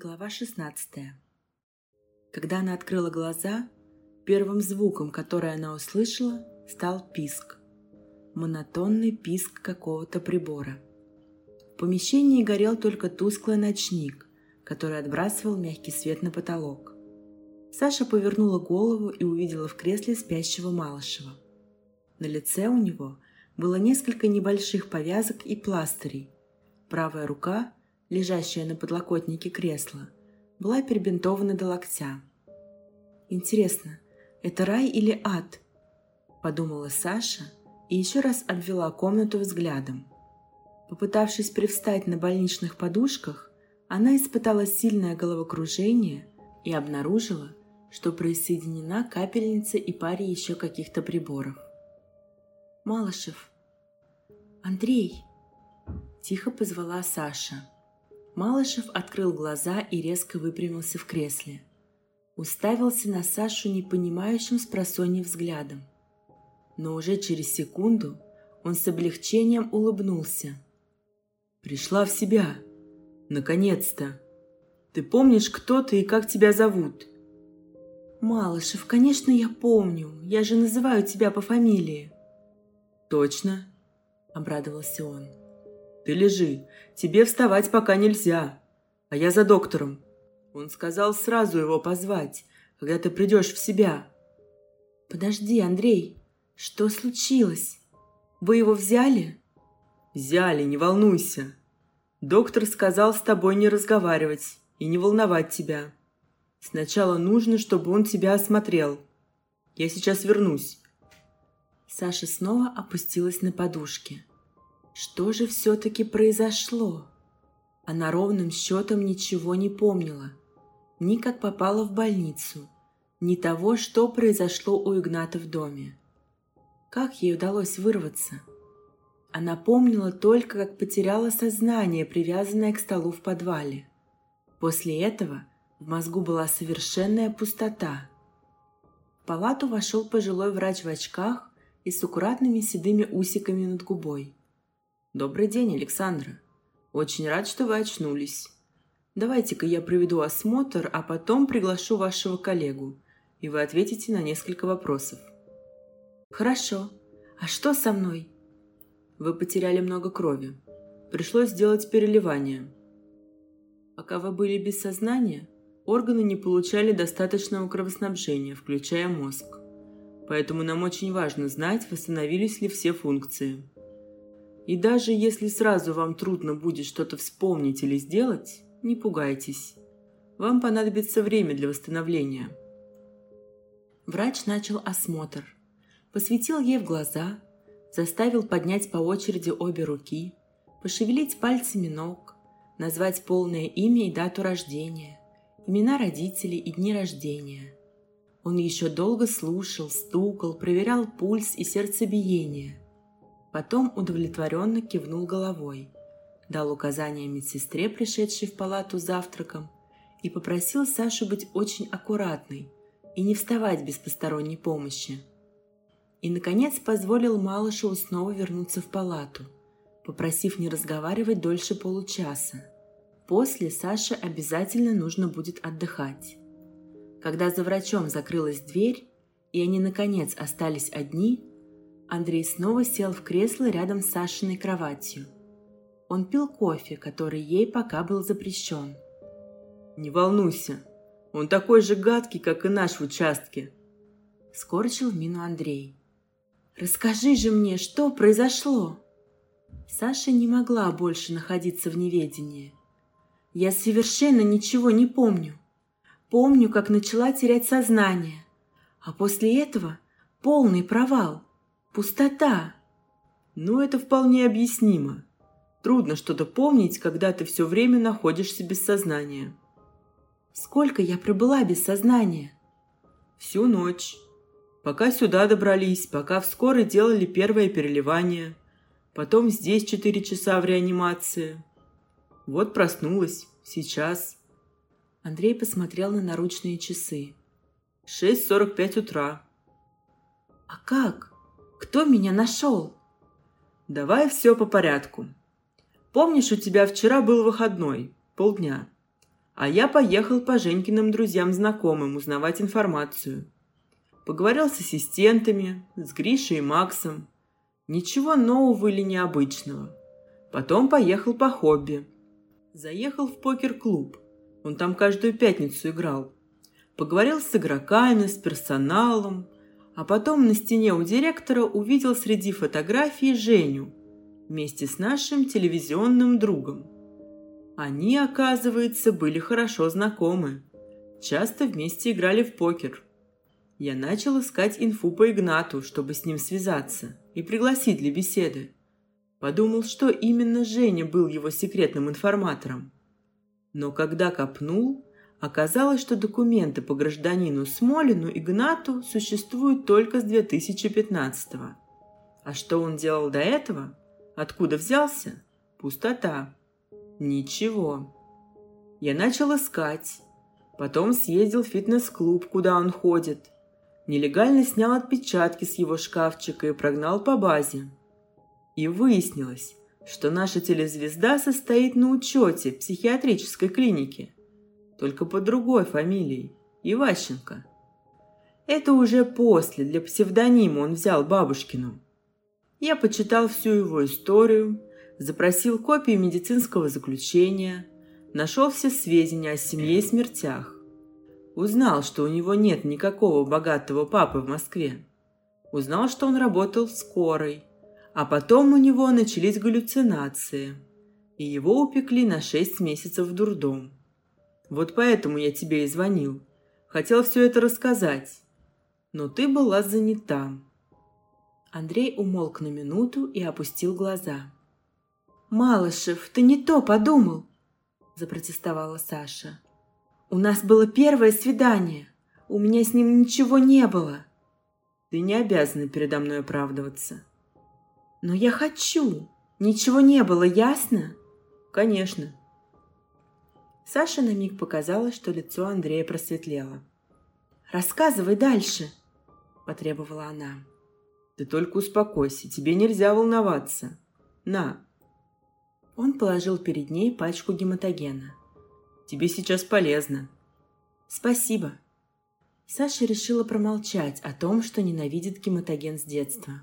Глава 16 Когда она открыла глаза, первым звуком, который она услышала, стал писк. Монотонный писк какого-то прибора. В помещении горел только тусклый ночник, который отбрасывал мягкий свет на потолок. Саша повернула голову и увидела в кресле спящего Малышева. На лице у него было несколько небольших повязок и пластырей. Правая рука – лежащая на подлокотнике кресла, была перебинтована до локтя. «Интересно, это рай или ад?» – подумала Саша и еще раз обвела комнату взглядом. Попытавшись привстать на больничных подушках, она испытала сильное головокружение и обнаружила, что присоединена капельница и паре еще каких-то приборов. «Малышев!» «Андрей!» – тихо позвала Саша – Малышев открыл глаза и резко выпрямился в кресле. Уставился на Сашу непонимающим спросонья взглядом. Но уже через секунду он с облегчением улыбнулся. «Пришла в себя. Наконец-то. Ты помнишь, кто ты и как тебя зовут?» «Малышев, конечно, я помню. Я же называю тебя по фамилии». «Точно?» – обрадовался он. Ты лежи. Тебе вставать пока нельзя. А я за доктором. Он сказал сразу его позвать, когда ты придешь в себя. Подожди, Андрей. Что случилось? Вы его взяли? Взяли, не волнуйся. Доктор сказал с тобой не разговаривать и не волновать тебя. Сначала нужно, чтобы он тебя осмотрел. Я сейчас вернусь. Саша снова опустилась на подушки. Что же все-таки произошло? Она ровным счетом ничего не помнила. Ни как попала в больницу, ни того, что произошло у Игната в доме. Как ей удалось вырваться? Она помнила только, как потеряла сознание, привязанное к столу в подвале. После этого в мозгу была совершенная пустота. В палату вошел пожилой врач в очках и с аккуратными седыми усиками над губой – «Добрый день, Александра. Очень рад, что вы очнулись. Давайте-ка я проведу осмотр, а потом приглашу вашего коллегу, и вы ответите на несколько вопросов». «Хорошо. А что со мной?» «Вы потеряли много крови. Пришлось сделать переливание. Пока вы были без сознания, органы не получали достаточного кровоснабжения, включая мозг. Поэтому нам очень важно знать, восстановились ли все функции. И даже если сразу вам трудно будет что-то вспомнить или сделать, не пугайтесь. Вам понадобится время для восстановления. Врач начал осмотр. Посветил ей в глаза, заставил поднять по очереди обе руки, пошевелить пальцами ног, назвать полное имя и дату рождения, имена родителей и дни рождения. Он еще долго слушал, стукал, проверял пульс и сердцебиение – Потом удовлетворенно кивнул головой, дал указание медсестре, пришедшей в палату завтраком, и попросил Сашу быть очень аккуратной и не вставать без посторонней помощи. И, наконец, позволил Малышу снова вернуться в палату, попросив не разговаривать дольше получаса. После Саше обязательно нужно будет отдыхать. Когда за врачом закрылась дверь, и они, наконец, остались одни, Андрей снова сел в кресло рядом с Сашиной кроватью. Он пил кофе, который ей пока был запрещен. «Не волнуйся, он такой же гадкий, как и наш в участке», — скорчил мину Андрей. «Расскажи же мне, что произошло?» Саша не могла больше находиться в неведении. «Я совершенно ничего не помню. Помню, как начала терять сознание, а после этого полный провал. Пустота. Ну, это вполне объяснимо. Трудно что-то помнить, когда ты все время находишься без сознания. Сколько я пробыла без сознания? Всю ночь. Пока сюда добрались, пока в скорой делали первое переливание. Потом здесь четыре часа в реанимации. Вот проснулась. Сейчас. Андрей посмотрел на наручные часы. 6.45 утра. А как? Кто меня нашел? Давай все по порядку. Помнишь, у тебя вчера был выходной, полдня. А я поехал по Женькиным друзьям-знакомым узнавать информацию. Поговорил с ассистентами, с Гришей и Максом. Ничего нового или необычного. Потом поехал по хобби. Заехал в покер-клуб. Он там каждую пятницу играл. Поговорил с игроками, с персоналом. А потом на стене у директора увидел среди фотографий Женю вместе с нашим телевизионным другом – они, оказывается, были хорошо знакомы. Часто вместе играли в покер. Я начал искать инфу по Игнату, чтобы с ним связаться и пригласить для беседы. Подумал, что именно Женя был его секретным информатором. Но когда копнул, оказалось, что документы по гражданину Смолину Игнату существуют только с 2015 -го. А что он делал до этого? Откуда взялся? Пустота. Ничего. Я начал искать. Потом съездил в фитнес-клуб, куда он ходит. Нелегально снял отпечатки с его шкафчика и прогнал по базе. И выяснилось, что наша телезвезда состоит на учете в психиатрической клинике. Только под другой фамилией – Иващенко. Это уже после, для псевдонима он взял бабушкину. Я почитал всю его историю, запросил копию медицинского заключения, нашел все сведения о семье и смертях. Узнал, что у него нет никакого богатого папы в Москве. Узнал, что он работал в скорой, а потом у него начались галлюцинации, и его упекли на шесть месяцев в дурдом. Вот поэтому я тебе и звонил. Хотел все это рассказать. Но ты была занята. Андрей умолк на минуту и опустил глаза. «Малышев, ты не то подумал!» – запротестовала Саша. «У нас было первое свидание. У меня с ним ничего не было». «Ты не обязана передо мной оправдываться». «Но я хочу. Ничего не было, ясно?» «Конечно». Саше на миг показалось, что лицо Андрея просветлело. «Рассказывай дальше», – потребовала она. «Ты только успокойся, тебе нельзя волноваться. На, он положил перед ней пачку гематогена. «Тебе сейчас полезно». «Спасибо». Саша решила промолчать о том, что ненавидит гематоген с детства.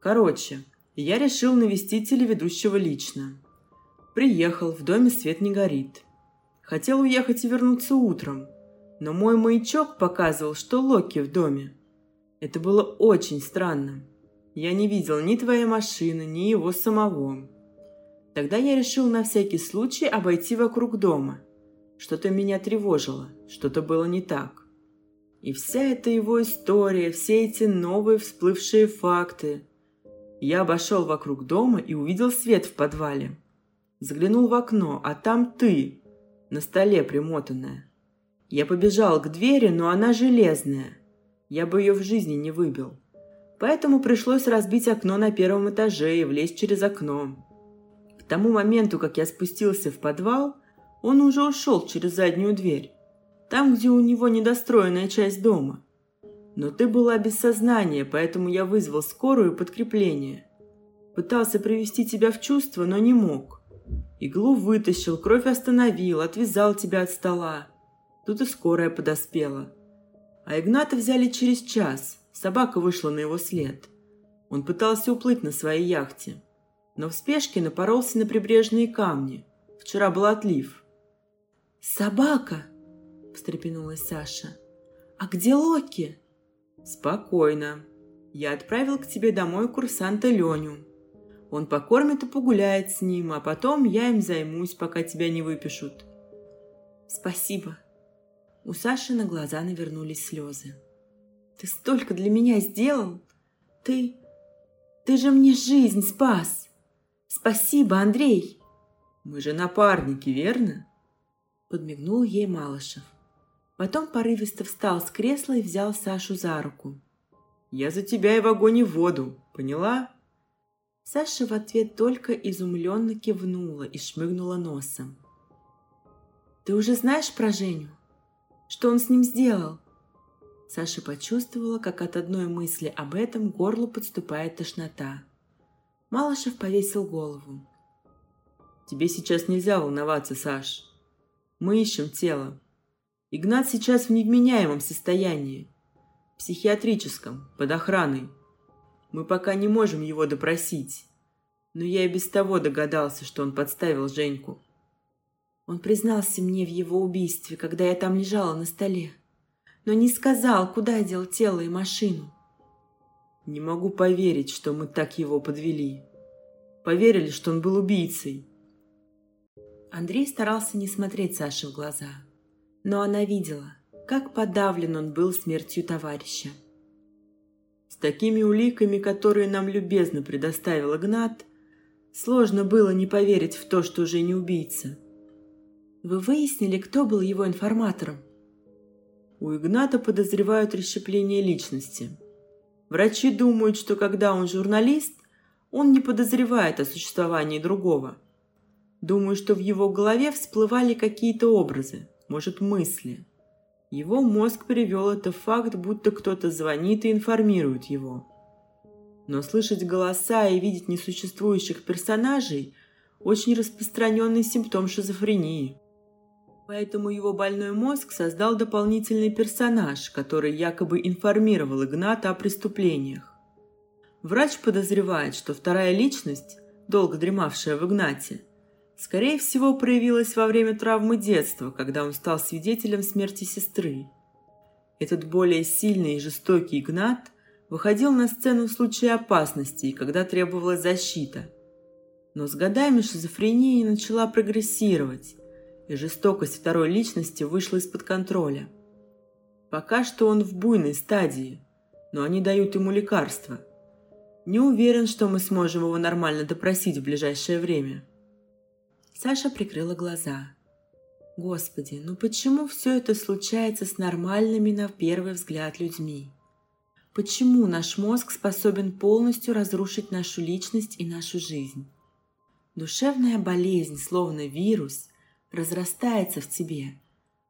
«Короче, я решил навестить телеведущего лично. Приехал, в доме свет не горит. Хотел уехать и вернуться утром, но мой маячок показывал, что Локи в доме. Это было очень странно. Я не видел ни твоей машины, ни его самого. Тогда я решил на всякий случай обойти вокруг дома. Что-то меня тревожило, что-то было не так. И вся эта его история, все эти новые всплывшие факты. Я обошел вокруг дома и увидел свет в подвале. Заглянул в окно, а там ты, на столе примотанная. Я побежал к двери, но она железная. Я бы ее в жизни не выбил. Поэтому пришлось разбить окно на первом этаже и влезть через окно. К тому моменту, как я спустился в подвал, он уже ушел через заднюю дверь, там, где у него недостроенная часть дома. Но ты была без сознания, поэтому я вызвал скорую подкрепление. Пытался привести тебя в чувство, но не мог. Иглу вытащил, кровь остановил, отвязал тебя от стола. Тут и скорая подоспела. А Игната взяли через час. Собака вышла на его след. Он пытался уплыть на своей яхте но в спешке напоролся на прибрежные камни. Вчера был отлив. «Собака!» – встрепенулась Саша. «А где Локи?» «Спокойно. Я отправил к тебе домой курсанта Леню. Он покормит и погуляет с ним, а потом я им займусь, пока тебя не выпишут». «Спасибо». У Саши на глаза навернулись слезы. «Ты столько для меня сделал! Ты... ты же мне жизнь спас!» Спасибо, Андрей!» «Мы же напарники, верно?» Подмигнул ей Малышев. Потом порывисто встал с кресла и взял Сашу за руку. «Я за тебя и в огонь и в воду, поняла?» Саша в ответ только изумленно кивнула и шмыгнула носом. «Ты уже знаешь про Женю? Что он с ним сделал?» Саша почувствовала, как от одной мысли об этом горлу подступает тошнота. Малышев повесил голову. «Тебе сейчас нельзя волноваться, Саш. Мы ищем тело. Игнат сейчас в невменяемом состоянии. Психиатрическом, под охраной. Мы пока не можем его допросить. Но я и без того догадался, что он подставил Женьку. Он признался мне в его убийстве, когда я там лежала на столе. Но не сказал, куда дел тело и машину. Не могу поверить, что мы так его подвели. Поверили, что он был убийцей. Андрей старался не смотреть Саше в глаза. Но она видела, как подавлен он был смертью товарища. Такими уликами, которые нам любезно предоставил Игнат, сложно было не поверить в то, что уже не убийца. Вы выяснили, кто был его информатором? У Игната подозревают расщепление личности. Врачи думают, что когда он журналист, он не подозревает о существовании другого. Думаю, что в его голове всплывали какие-то образы, может, мысли. Его мозг привел это в факт, будто кто-то звонит и информирует его. Но слышать голоса и видеть несуществующих персонажей – очень распространенный симптом шизофрении. Поэтому его больной мозг создал дополнительный персонаж, который якобы информировал Игната о преступлениях. Врач подозревает, что вторая личность, долго дремавшая в Игнате, скорее всего проявилась во время травмы детства, когда он стал свидетелем смерти сестры. Этот более сильный и жестокий Игнат выходил на сцену в случае опасности и когда требовалась защита. Но с годами шизофрения начала прогрессировать, и жестокость второй личности вышла из-под контроля. Пока что он в буйной стадии, но они дают ему лекарства. Не уверен, что мы сможем его нормально допросить в ближайшее время. Саша прикрыла глаза. Господи, ну почему все это случается с нормальными на первый взгляд людьми? Почему наш мозг способен полностью разрушить нашу личность и нашу жизнь? Душевная болезнь, словно вирус, разрастается в тебе,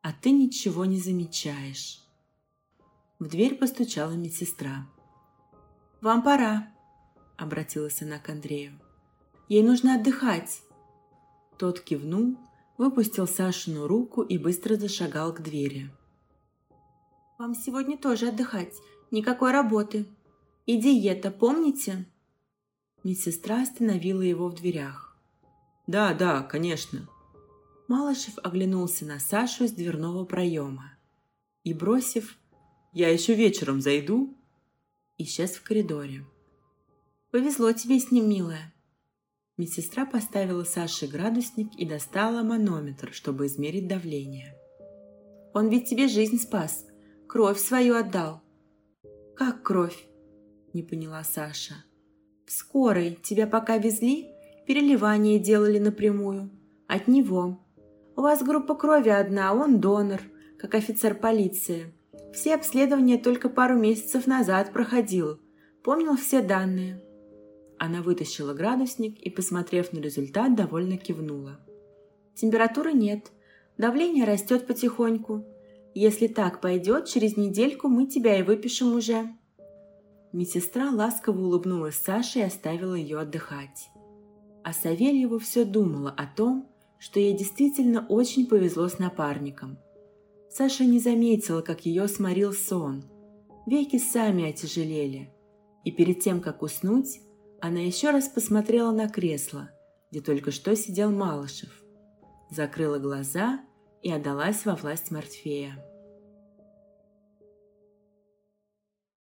а ты ничего не замечаешь. В дверь постучала медсестра. «Вам пора», — обратилась она к Андрею. «Ей нужно отдыхать». Тот кивнул, выпустил Сашину руку и быстро зашагал к двери. «Вам сегодня тоже отдыхать, никакой работы. И диета, помните?» Медсестра остановила его в дверях. «Да, да, конечно», Малышев оглянулся на Сашу из дверного проема и, бросив «Я еще вечером зайду», исчез в коридоре. «Повезло тебе с ним, милая». Медсестра поставила Саше градусник и достала манометр, чтобы измерить давление. «Он ведь тебе жизнь спас, кровь свою отдал». «Как кровь?» – не поняла Саша. «В скорой тебя пока везли, переливание делали напрямую. От него. У вас группа крови одна, он донор, как офицер полиции. Все обследования только пару месяцев назад проходил. Помнил все данные. Она вытащила градусник и, посмотрев на результат, довольно кивнула. Температуры нет. Давление растет потихоньку. Если так пойдет, через недельку мы тебя и выпишем уже. Медсестра ласково улыбнулась Саше и оставила ее отдыхать. А Савельева все думала о том, что ей действительно очень повезло с напарником. Саша не заметила, как ее сморил сон. Веки сами отяжелели. И перед тем, как уснуть, она еще раз посмотрела на кресло, где только что сидел Малышев. Закрыла глаза и отдалась во власть Мартфея.